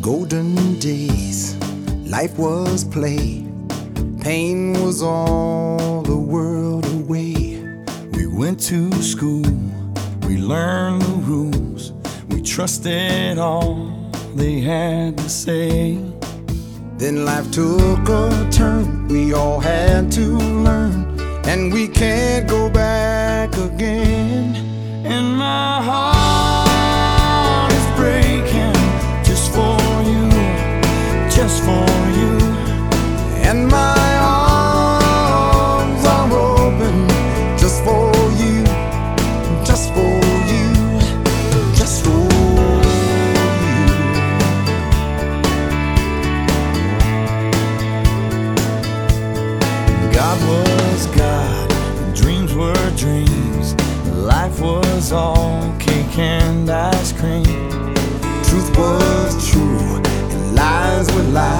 Golden days, life was play. Pain was all the world away. We went to school, we learned the rules, we trusted all they had to say. Then life took a turn, we all had to learn and we can't go back again. And my heart is breaking just for you, just for was all cake and ice cream. Truth was true, and lies were lies.